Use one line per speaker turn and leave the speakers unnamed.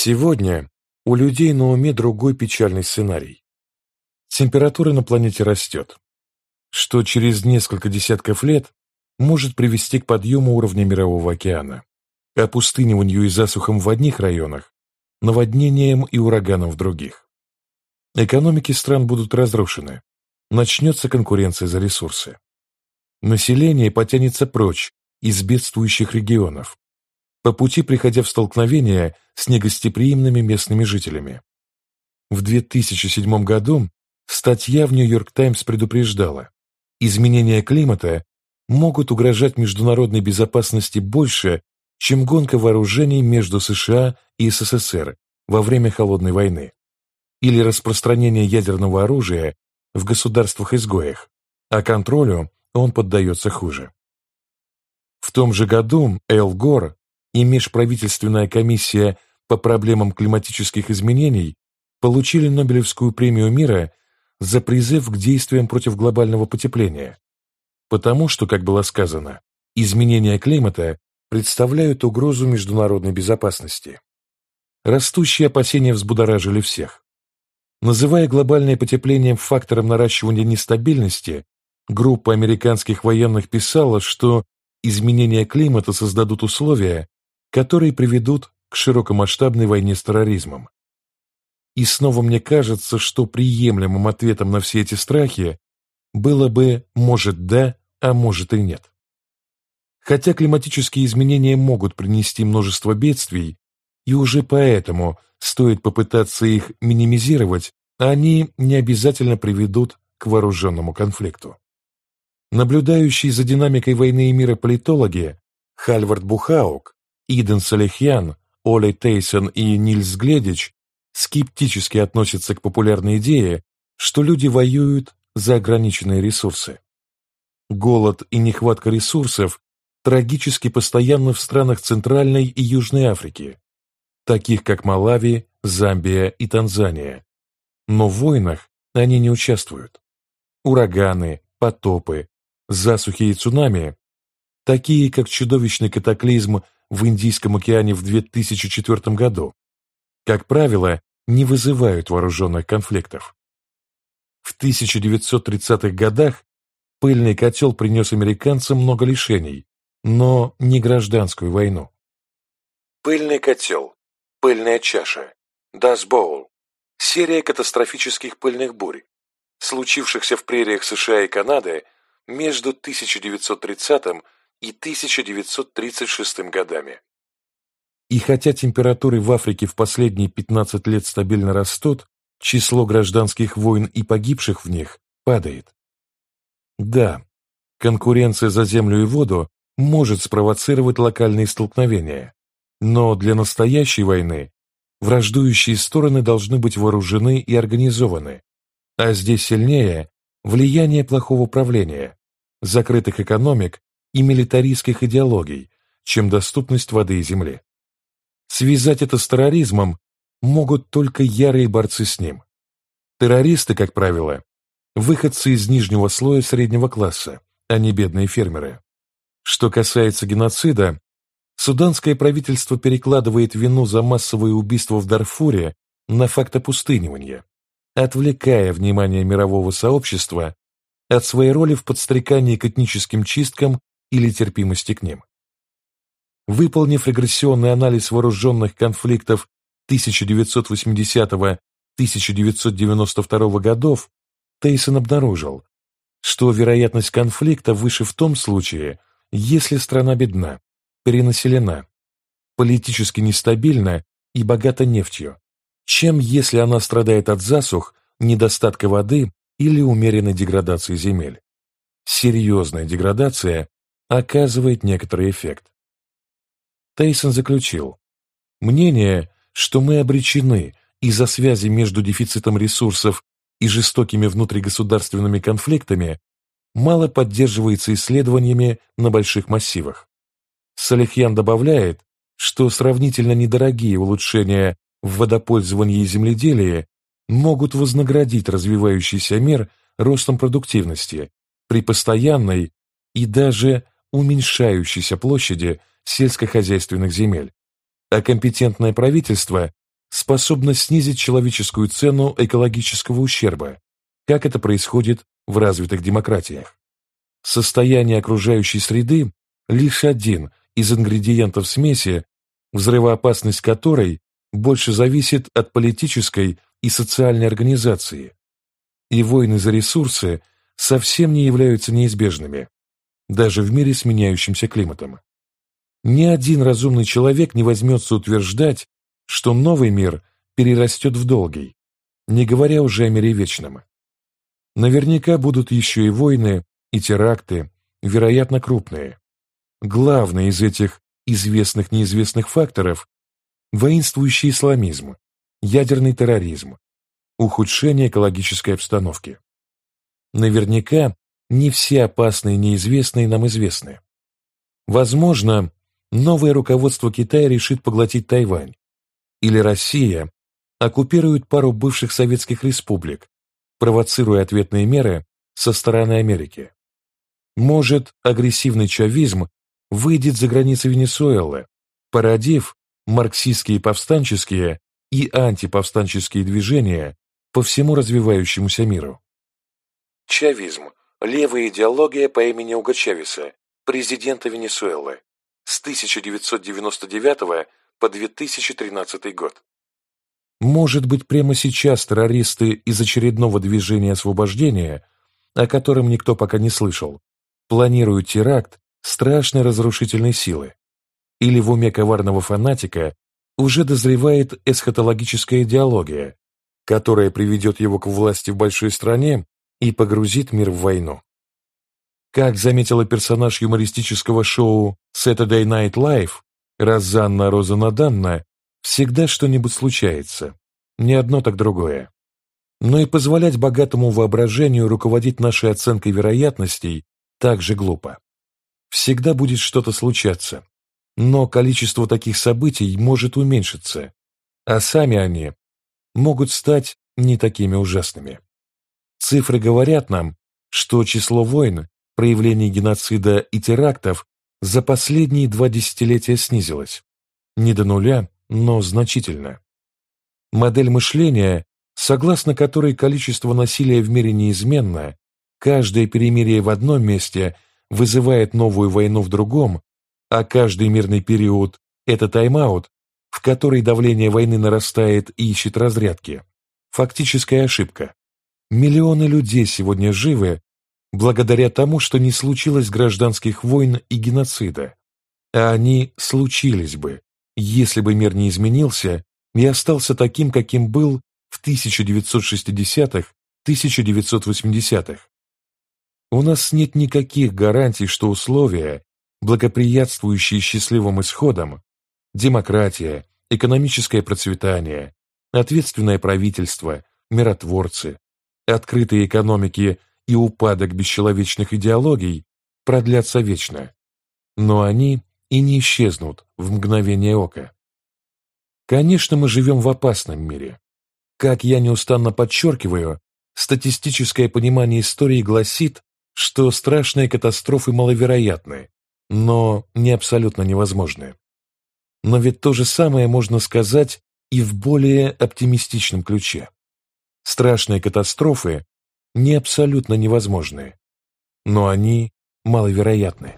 Сегодня у людей на уме другой печальный сценарий. Температура на планете растет, что через несколько десятков лет может привести к подъему уровня Мирового океана, опустыниванию и засухам в одних районах, наводнениям и ураганам в других. Экономики стран будут разрушены, начнется конкуренция за ресурсы. Население потянется прочь из бедствующих регионов, по пути приходя в столкновение с негостеприимными местными жителями. В 2007 году статья в «Нью-Йорк Таймс» предупреждала, изменения климата могут угрожать международной безопасности больше, чем гонка вооружений между США и СССР во время Холодной войны или распространение ядерного оружия в государствах-изгоях, а контролю он поддается хуже. В том же году Эл Гор и Межправительственная комиссия по проблемам климатических изменений получили Нобелевскую премию мира за призыв к действиям против глобального потепления, потому что, как было сказано, изменения климата представляют угрозу международной безопасности. Растущие опасения взбудоражили всех. Называя глобальное потепление фактором наращивания нестабильности, группа американских военных писала, что изменения климата создадут условия, которые приведут к широкомасштабной войне с терроризмом. И снова мне кажется, что приемлемым ответом на все эти страхи было бы «может да, а может и нет». Хотя климатические изменения могут принести множество бедствий, и уже поэтому стоит попытаться их минимизировать, они не обязательно приведут к вооруженному конфликту. Наблюдающие за динамикой войны и мира политологи Хальвард Бухаук Иден Салихьян, Оли Тейсон и Нильс Гледич скептически относятся к популярной идее, что люди воюют за ограниченные ресурсы. Голод и нехватка ресурсов трагически постоянны в странах Центральной и Южной Африки, таких как Малави, Замбия и Танзания. Но в войнах они не участвуют. Ураганы, потопы, засухи и цунами, такие как чудовищный катаклизм в Индийском океане в 2004 году, как правило, не вызывают вооруженных конфликтов. В 1930-х годах пыльный котел принес американцам много лишений, но не гражданскую войну. Пыльный котел, пыльная чаша, Dust Bowl – серия катастрофических пыльных бурь, случившихся в прериях США и Канады между 1930 и 1936 годами. И хотя температуры в Африке в последние 15 лет стабильно растут, число гражданских войн и погибших в них падает. Да, конкуренция за землю и воду может спровоцировать локальные столкновения, но для настоящей войны враждующие стороны должны быть вооружены и организованы, а здесь сильнее влияние плохого управления, закрытых экономик и милитаристских идеологий, чем доступность воды и земли. Связать это с терроризмом могут только ярые борцы с ним. Террористы, как правило, выходцы из нижнего слоя среднего класса, а не бедные фермеры. Что касается геноцида, суданское правительство перекладывает вину за массовые убийства в Дарфуре на факт опустынивания, отвлекая внимание мирового сообщества от своей роли в подстрекании к этническим чисткам или терпимости к ним. Выполнив регрессионный анализ вооруженных конфликтов 1980-1992 годов, Тейсон обнаружил, что вероятность конфликта выше в том случае, если страна бедна, перенаселена, политически нестабильна и богата нефтью, чем если она страдает от засух, недостатка воды или умеренной деградации земель. Серьезная деградация оказывает некоторый эффект. Тейсон заключил, мнение, что мы обречены из-за связи между дефицитом ресурсов и жестокими внутригосударственными конфликтами, мало поддерживается исследованиями на больших массивах. Салихьян добавляет, что сравнительно недорогие улучшения в водопользовании и земледелии могут вознаградить развивающийся мир ростом продуктивности при постоянной и даже уменьшающейся площади сельскохозяйственных земель, а компетентное правительство способна снизить человеческую цену экологического ущерба, как это происходит в развитых демократиях. Состояние окружающей среды – лишь один из ингредиентов смеси, взрывоопасность которой больше зависит от политической и социальной организации. И войны за ресурсы совсем не являются неизбежными, даже в мире с меняющимся климатом. Ни один разумный человек не возьмется утверждать, что новый мир перерастет в долгий, не говоря уже о мире вечном. Наверняка будут еще и войны, и теракты, вероятно, крупные. Главный из этих известных неизвестных факторов – воинствующий исламизм, ядерный терроризм, ухудшение экологической обстановки. Наверняка не все опасные неизвестные нам известны. Возможно, новое руководство Китая решит поглотить Тайвань, или Россия оккупирует пару бывших советских республик, провоцируя ответные меры со стороны Америки. Может, агрессивный чавизм выйдет за границы Венесуэлы, породив марксистские повстанческие и антиповстанческие движения по всему развивающемуся миру.
Чавизм – левая идеология по имени Уго Чавеса, президента Венесуэлы, с 1999 по 2013 год.
Может быть, прямо сейчас террористы из очередного движения освобождения, о котором никто пока не слышал, планируют теракт страшной разрушительной силы. Или в уме коварного фанатика уже дозревает эсхатологическая идеология, которая приведет его к власти в большой стране и погрузит мир в войну. Как заметила персонаж юмористического шоу Saturday Night Live, Розанна Розанаданна, всегда что-нибудь случается, не одно так другое. Но и позволять богатому воображению руководить нашей оценкой вероятностей так же глупо. Всегда будет что-то случаться, но количество таких событий может уменьшиться, а сами они могут стать не такими ужасными. Цифры говорят нам, что число войн, проявлений геноцида и терактов за последние два десятилетия снизилось. Не до нуля, но значительно. Модель мышления, согласно которой количество насилия в мире неизменно, каждое перемирие в одном месте вызывает новую войну в другом, а каждый мирный период – это тайм-аут, в который давление войны нарастает и ищет разрядки. Фактическая ошибка. Миллионы людей сегодня живы благодаря тому, что не случилось гражданских войн и геноцида. А они случились бы, если бы мир не изменился и остался таким, каким был в 1960-х, 1980-х. У нас нет никаких гарантий, что условия, благоприятствующие счастливым исходам, демократия, экономическое процветание, ответственное правительство, миротворцы, открытые экономики и упадок бесчеловечных идеологий продлятся вечно, но они и не исчезнут в мгновение ока. Конечно, мы живем в опасном мире. Как я неустанно подчеркиваю, статистическое понимание истории гласит, что страшные катастрофы маловероятны, но не абсолютно невозможны. Но ведь то же самое можно сказать и в более оптимистичном ключе. Страшные катастрофы не абсолютно невозможны, но они маловероятны.